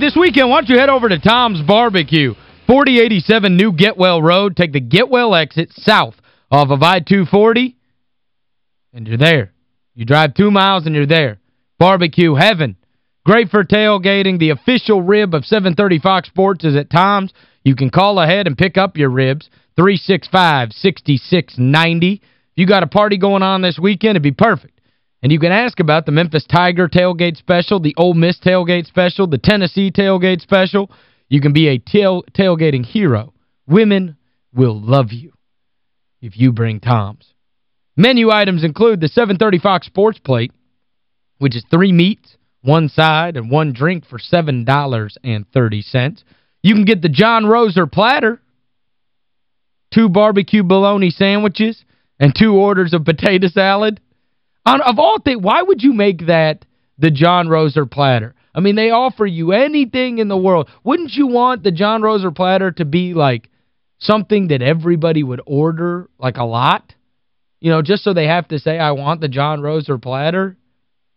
This weekend, why don't you head over to Tom's Barbecue, 4087 New Getwell Road. Take the Getwell exit south off of I-240, and you're there. You drive two miles and you're there. Barbecue heaven. Great for tailgating. The official rib of 730 Fox Sports is at Tom's. You can call ahead and pick up your ribs, 365-6690. If you got a party going on this weekend, it'd be perfect. And you can ask about the Memphis Tiger tailgate special, the Ole Miss tailgate special, the Tennessee tailgate special. You can be a tail tailgating hero. Women will love you if you bring Tom's. Menu items include the 730 Fox Sports Plate, which is three meats, one side, and one drink for $7.30. You can get the John Roser platter, two barbecue bologna sandwiches, and two orders of potato salad. On, of all things, why would you make that the John Roser platter? I mean, they offer you anything in the world. Wouldn't you want the John Roser platter to be like something that everybody would order like a lot? You know, just so they have to say, I want the John Roser platter?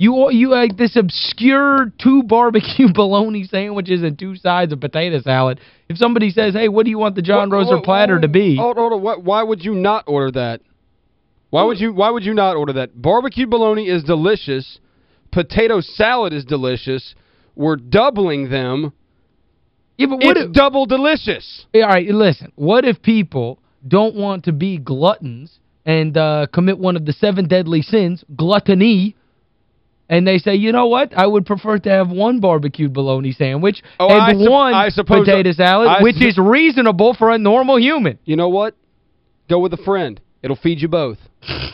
You you like this obscure two barbecue bologna sandwiches and two sides of potato salad. If somebody says, hey, what do you want the John What- Roser what- platter to be? Hold, hold on. Why would you not order that? Why would you why would you not order that? Barbecue bologna is delicious. Potato salad is delicious. We're doubling them. Yeah, but what It's if- double delicious. All right, listen. What if people don't want to be gluttons and uh, commit one of the seven deadly sins, gluttony, and they say, you know what, I would prefer to have one barbecued bologna sandwich Oh, and I one I potato salad, I which is reasonable for a normal human. You know what? Go with a friend. It'll feed you both.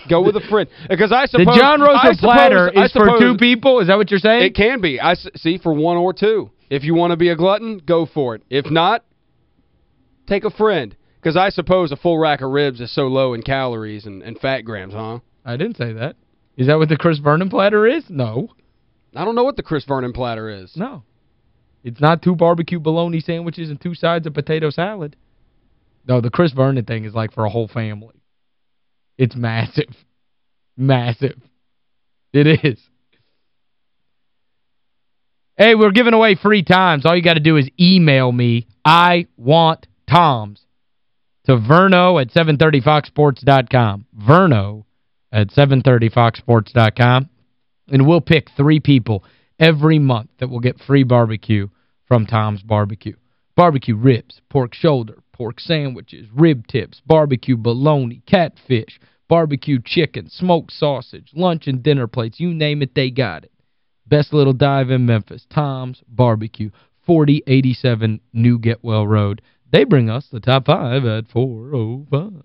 Go with a friend. Because I suppose... The suppose... John I Roser suppose- platter is for two people? Is that what you're saying? It can be. I See, for one or two. If you want to be a glutton, go for it. If not, take a friend. Because I suppose a full rack of ribs is so low in calories and, and fat grams, huh? I didn't say that. Is that what the Chris Vernon platter is? No. I don't know what the Chris Vernon platter is. No. It's not two barbecue bologna sandwiches and two sides of potato salad. No, the Chris Vernon thing is like for a whole family. It's massive. Massive. It is. Hey, we're giving away free times. All you got to do is email me, I want Toms, to verno at 730foxsports.com. Verno at 730foxsports.com. And we'll pick three people every month that will get free barbecue from Tom's Barbecue. Barbecue ribs, pork shoulder, pork sandwiches, rib tips, barbecue bologna, catfish, barbecue chicken, smoked sausage, lunch and dinner plates, you name it, they got it. Best little dive in Memphis, Tom's Barbecue, 4087 New Getwell Road. They bring us the top five at 405.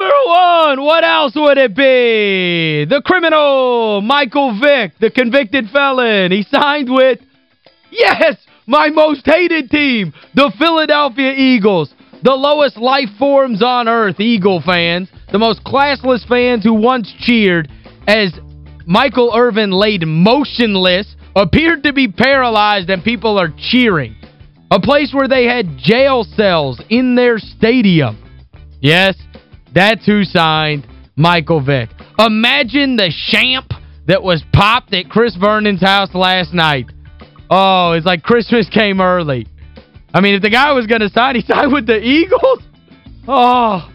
Number one, what else would it be? The criminal, Michael Vick, the convicted felon. He signed with, yes, my most hated team, the Philadelphia Eagles. the lowest life forms on earth, Eagle fans, the most classless fans who once cheered as Michael Irvin laid motionless, appeared to be paralyzed, and people are cheering. A place where they had jail cells in their stadium. Yes, that's who signed Michael Vick. Imagine the champ that was popped at Chris Vernon's house last night. Oh, it's like Christmas came early. I mean, if the guy was going to sign, he signed with the Eagles. Oh,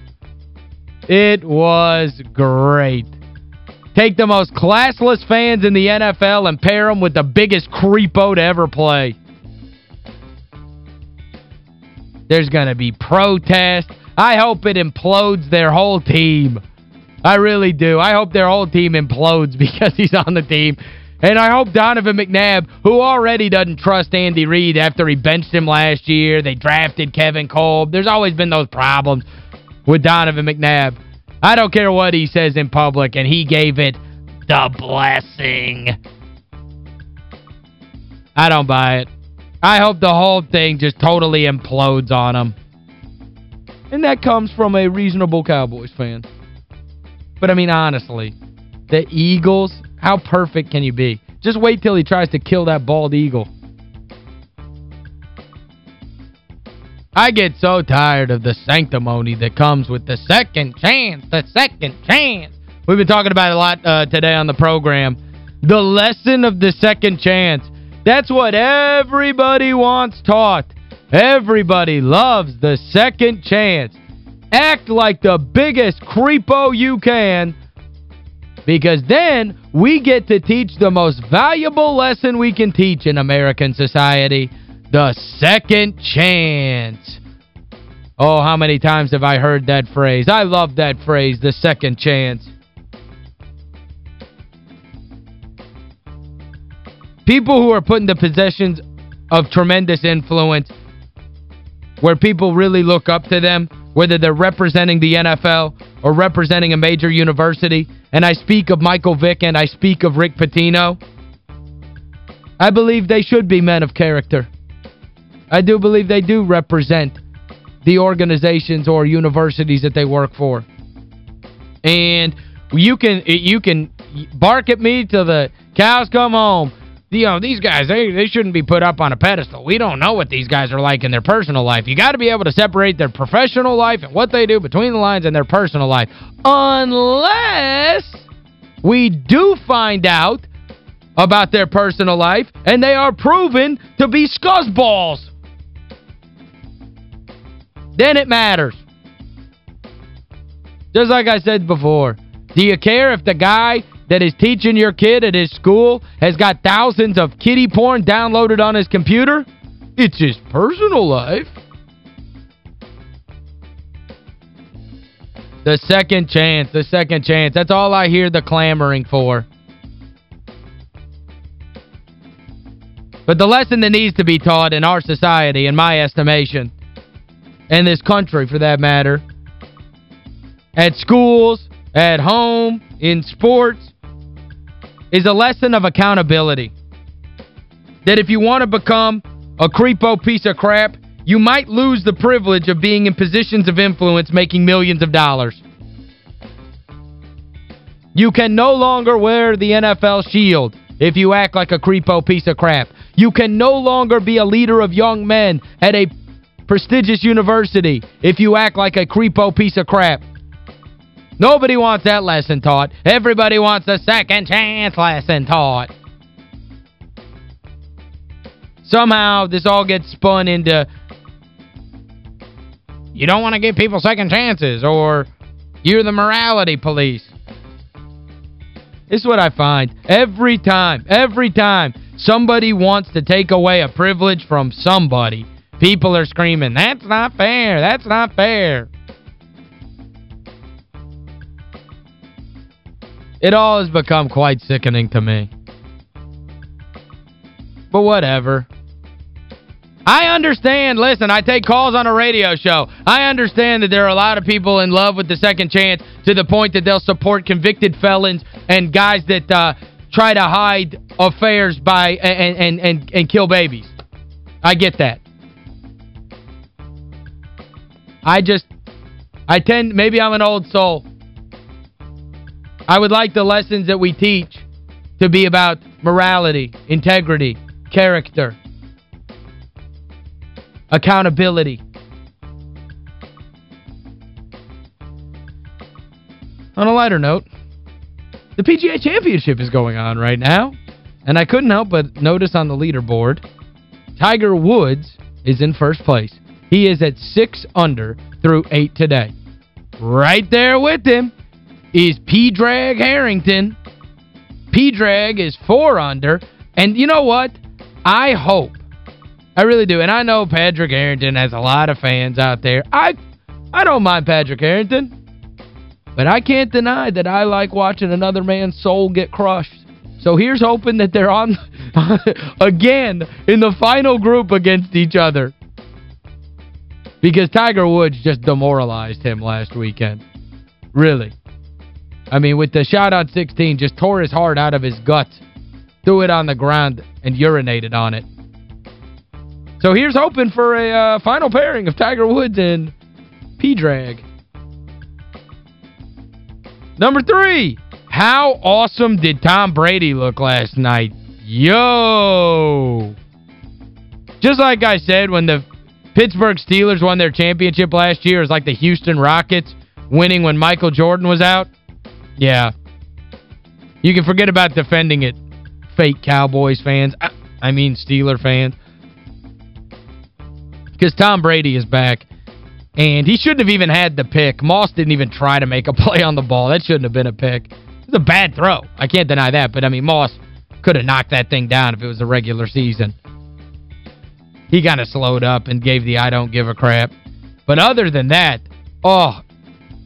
it was great. Take the most classless fans in the NFL and pair them with the biggest creepo to ever play. There's going to be protest. I hope it implodes their whole team. I really do. I hope their whole team implodes because he's on the team. And I hope Donovan McNabb, who already doesn't trust Andy Reid after he benched him last year, they drafted Kevin Kolb. There's always been those problems with Donovan McNabb. I don't care what he says in public, and he gave it the blessing. I don't buy it. I hope the whole thing just totally implodes on him. And that comes from a reasonable Cowboys fan. But, I mean, honestly, the Eagles, how perfect can you be? Just wait till he tries to kill that bald eagle. I get so tired of the sanctimony that comes with the second chance, the second chance. We've been talking about a lot uh, today on the program. The lesson of the second chance. That's what everybody wants taught. Everybody loves the second chance. Act like the biggest creepo you can because then we get to teach the most valuable lesson we can teach in American society, the second chance. Oh, how many times have I heard that phrase? I love that phrase, the second chance. People who are put in the positions of tremendous influence where people really look up to them, whether they're representing the NFL or representing a major university, and I speak of Michael Vick and I speak of Rick Pitino, I believe they should be men of character. I do believe they do represent the organizations or universities that they work for. And you can you can bark at me till the cows come home you know, these guys, they, they shouldn't be put up on a pedestal. We don't know what these guys are like in their personal life. You got to be able to separate their professional life and what they do between the lines and their personal life. Unless we do find out about their personal life and they are proven to be scuzzballs. Then it matters. Just like I said before, do you care if the guy that is teaching your kid at his school has got thousands of kitty porn downloaded on his computer? It's his personal life. The second chance, the second chance. That's all I hear the clamoring for. But the lesson that needs to be taught in our society, in my estimation, and this country for that matter, at schools, at home, in sports, is a lesson of accountability. That if you want to become a creepo piece of crap, you might lose the privilege of being in positions of influence making millions of dollars. You can no longer wear the NFL shield if you act like a creepo piece of crap. You can no longer be a leader of young men at a prestigious university if you act like a creepo piece of crap. Nobody wants that lesson taught. Everybody wants a second chance lesson taught. Somehow, this all gets spun into you don't want to give people second chances or you're the morality police. This is what I find. Every time, every time somebody wants to take away a privilege from somebody, people are screaming, that's not fair, that's not fair. It all has become quite sickening to me. But whatever. I understand, listen, I take calls on a radio show. I understand that there are a lot of people in love with the second chance to the point that they'll support convicted felons and guys that uh, try to hide affairs by and, and, and, and kill babies. I get that. I just, I tend, maybe I'm an old soul. I would like the lessons that we teach to be about morality, integrity, character, accountability. On a lighter note, the PGA Championship is going on right now. And I couldn't help but notice on the leaderboard, Tiger Woods is in first place. He is at 6 under through 8 today. Right there with him is P-Drag Harrington. P-Drag is 4 under. And you know what? I hope, I really do, and I know Patrick Harrington has a lot of fans out there. I I don't mind Patrick Harrington. But I can't deny that I like watching another man's soul get crushed. So here's hoping that they're on, again, in the final group against each other. Because Tiger Woods just demoralized him last weekend. Really. I mean, with the shot on 16, just tore his heart out of his guts, threw it on the ground, and urinated on it. So here's hoping for a uh, final pairing of Tiger Woods and P-Drag. Number three, how awesome did Tom Brady look last night? Yo! Just like I said, when the Pittsburgh Steelers won their championship last year, it was like the Houston Rockets winning when Michael Jordan was out. Yeah. You can forget about defending it, fake Cowboys fans. I, I mean Steeler fans. Because Tom Brady is back. And he shouldn't have even had the pick. Moss didn't even try to make a play on the ball. That shouldn't have been a pick. It was a bad throw. I can't deny that. But, I mean, Moss could have knocked that thing down if it was a regular season. He kind of slowed up and gave the I don't give a crap. But other than that, oh,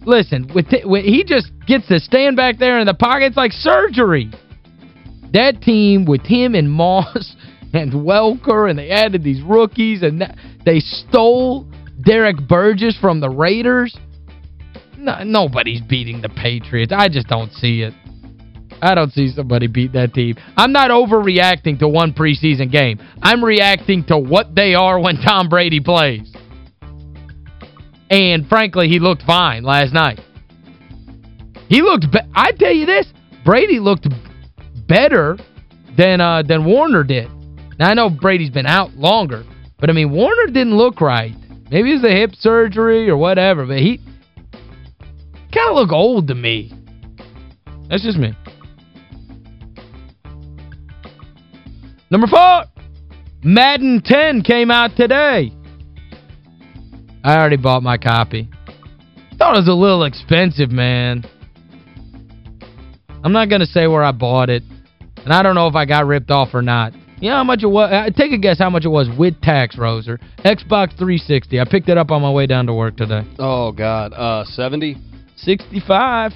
listen, with, he just gets to stand back there in the pocket. It's like surgery. That team with him and Moss and Welker, and they added these rookies, and that, they stole Derrick Burgess from the Raiders. No, nobody's beating the Patriots. I just don't see it. I don't see somebody beat that team. I'm not overreacting to one preseason game. I'm reacting to what they are when Tom Brady plays. And frankly, he looked fine last night. He looked I tell you this, Brady looked better than uh than Warner did. Now I know Brady's been out longer, but I mean Warner didn't look right. Maybe it's a hip surgery or whatever, but he kind of look old to me. That's just me. Number four, Madden 10 came out today. I already bought my copy. Thought it was a little expensive, man. I'm not going to say where I bought it. And I don't know if I got ripped off or not. You know how much it was? Uh, take a guess how much it was with tax, Roser. Xbox 360. I picked it up on my way down to work today. Oh, God. Uh, 70? 65.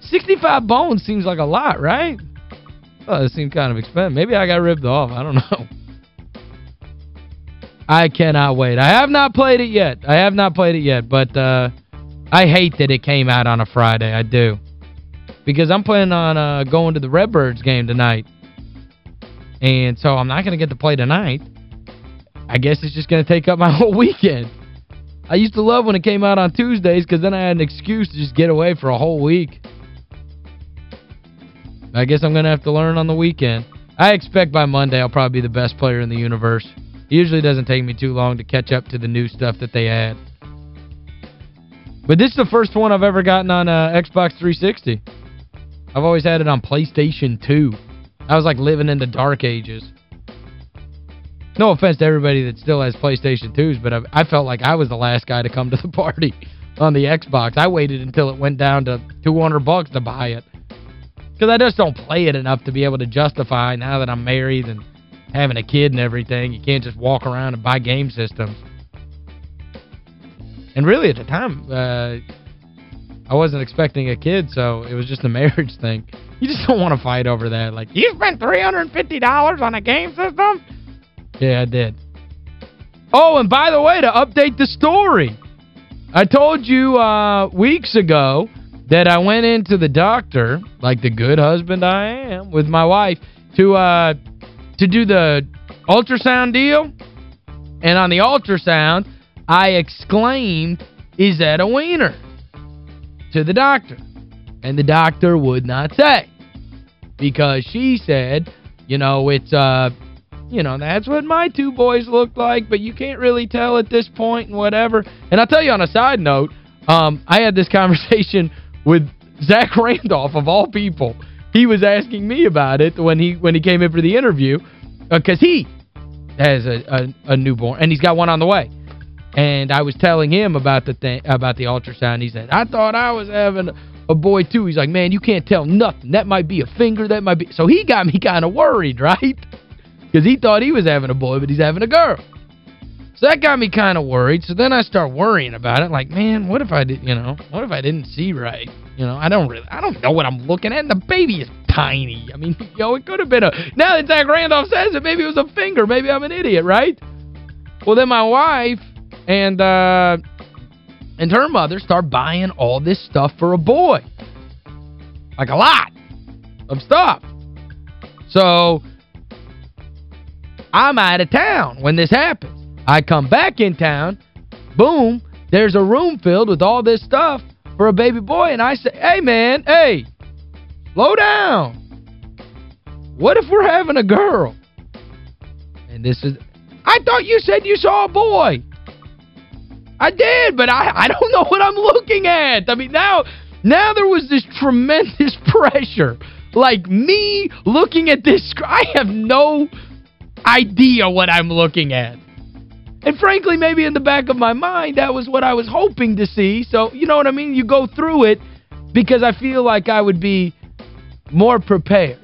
65 bones seems like a lot, right? Oh, it seemed kind of expensive. Maybe I got ripped off. I don't know. I cannot wait. I have not played it yet. I have not played it yet, but uh, I hate that it came out on a Friday. I do. Because I'm planning on uh, going to the Redbirds game tonight. And so I'm not going to get to play tonight. I guess it's just going to take up my whole weekend. I used to love when it came out on Tuesdays because then I had an excuse to just get away for a whole week. I guess I'm going to have to learn on the weekend. I expect by Monday I'll probably be the best player in the universe. Usually doesn't take me too long to catch up to the new stuff that they add. But this is the first one I've ever gotten on uh, Xbox 360. I've always had it on PlayStation 2. I was like living in the dark ages. No offense to everybody that still has PlayStation 2s, but I, I felt like I was the last guy to come to the party on the Xbox. I waited until it went down to 200 bucks to buy it. Because I just don't play it enough to be able to justify now that I'm married and having a kid and everything. You can't just walk around and buy game systems. And really at the time, uh, I wasn't expecting a kid, so it was just a marriage thing. You just don't want to fight over that. Like, you spent $350 on a game system? Yeah, I did. Oh, and by the way, to update the story, I told you uh, weeks ago that I went into the doctor, like the good husband I am, with my wife, to uh, to do the ultrasound deal. And on the ultrasound, I exclaimed is that a wiener? To the doctor. And the doctor would not say. Because she said, you know, it's, uh, you know, that's what my two boys look like, but you can't really tell at this point and whatever. And I'll tell you on a side note, um, I had this conversation with Zach Randolph, of all people. He was asking me about it when he when he came in for the interview because uh, he has a, a, a newborn, and he's got one on the way. And I was telling him about the thing about the ultrasound. He said, I thought I was having a boy, too. He's like, man, you can't tell nothing. That might be a finger. That might be... So he got me kind of worried, right? Because he thought he was having a boy, but he's having a girl. So that got me kind of worried. So then I start worrying about it. Like, man, what if I did, you know, what if I didn't see right? You know, I don't really, I don't know what I'm looking at. And the baby is tiny. I mean, yo, it could have been a, now that Zach Randolph says it, maybe it was a finger. Maybe I'm an idiot, right? Well, then my wife and, uh, and her mother start buying all this stuff for a boy. Like a lot of stuff. So, I'm out of town when this happens. I come back in town, boom, there's a room filled with all this stuff for a baby boy. And I say, hey, man, hey, slow down. What if we're having a girl? And this is, I thought you said you saw a boy. I did, but I, I don't know what I'm looking at. I mean, now, now there was this tremendous pressure. Like me looking at this, I have no idea what I'm looking at. And frankly, maybe in the back of my mind, that was what I was hoping to see. So, you know what I mean? You go through it because I feel like I would be more prepared,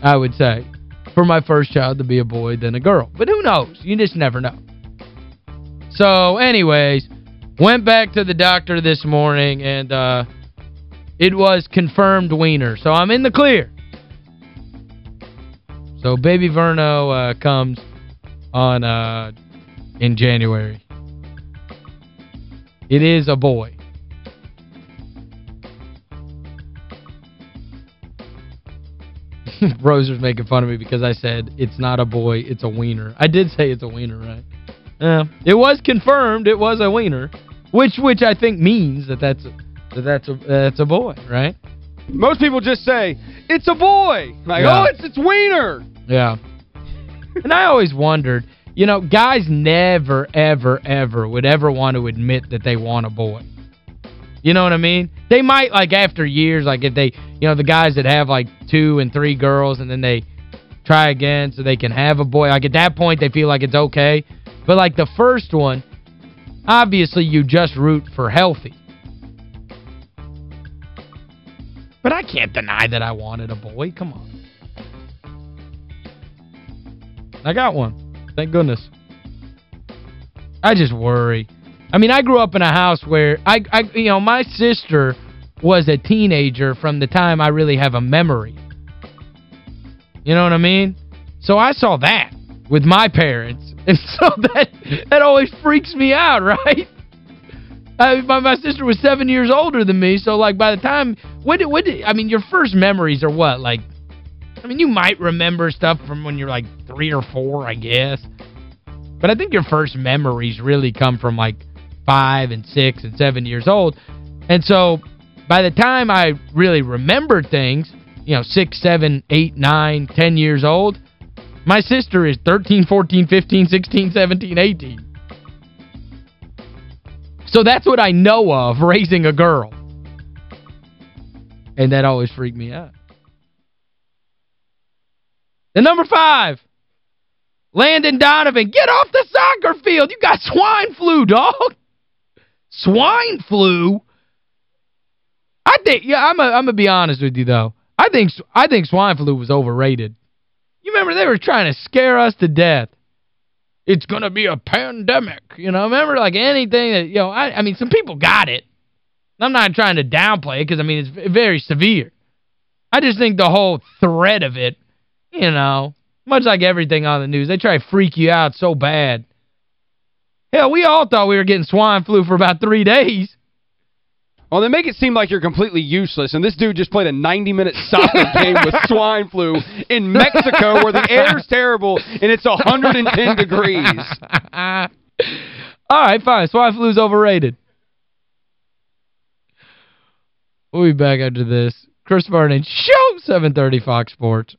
I would say, for my first child to be a boy than a girl. But who knows? You just never know. So, anyways, went back to the doctor this morning, and uh, it was confirmed wiener. So I'm in the clear. So baby Verno uh, comes on uh, in January. It is a boy. Rose was making fun of me because I said it's not a boy, it's a wiener. I did say it's a wiener, right? Yeah. It was confirmed it was a wiener, which which I think means that that's that that's a that's a boy, right? Most people just say, it's a boy. Like, yeah. oh, it's it's wiener. Yeah. and I always wondered, you know, guys never, ever, ever would ever want to admit that they want a boy. You know what I mean? They might, like, after years, like, if they, you know, the guys that have, like, two and three girls and then they try again so they can have a boy, like, at that point they feel like it's okay. But, like, the first one, obviously you just root for healthy. But I can't deny that I wanted a boy. Come on. I got one. Thank goodness. I just worry. I mean, I grew up in a house where, I, I you know, my sister was a teenager from the time I really have a memory. You know what I mean? So I saw that with my parents. And so that that always freaks me out, right? I, my, my sister was seven years older than me, so, like, by the time... When did, when did, I mean, your first memories are what? Like, I mean, you might remember stuff from when you're like three or four, I guess. But I think your first memories really come from like five and six and seven years old. And so by the time I really remember things, you know, six, seven, eight, nine, ten years old, my sister is 13, 14, 15, 16, 17, 18. So that's what I know of raising a girl. And that always freaked me out. The number five, Landon Donovan. Get off the soccer field. You got swine flu, dog. Swine flu? I think, yeah, I'm going to be honest with you, though. I think I think swine flu was overrated. You remember they were trying to scare us to death. It's going to be a pandemic. You know, remember like anything that, you know, I, I mean, some people got it. I'm not trying to downplay it because, I mean, it's very severe. I just think the whole threat of it you know, much like everything on the news, they try to freak you out so bad. Hell, we all thought we were getting swine flu for about three days. Well, they make it seem like you're completely useless, and this dude just played a 90-minute soccer game with swine flu in Mexico where the air's terrible and it's 110 degrees. All right, fine. Swine flu's overrated. We'll be back after this. Chris Vernon, Show 730 Fox Sports.